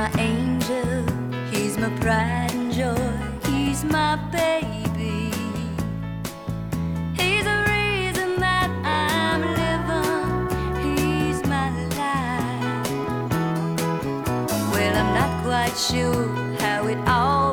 my angel, he's my pride and joy, he's my baby. He's the reason that I'm living, he's my life. Well, I'm not quite sure how it all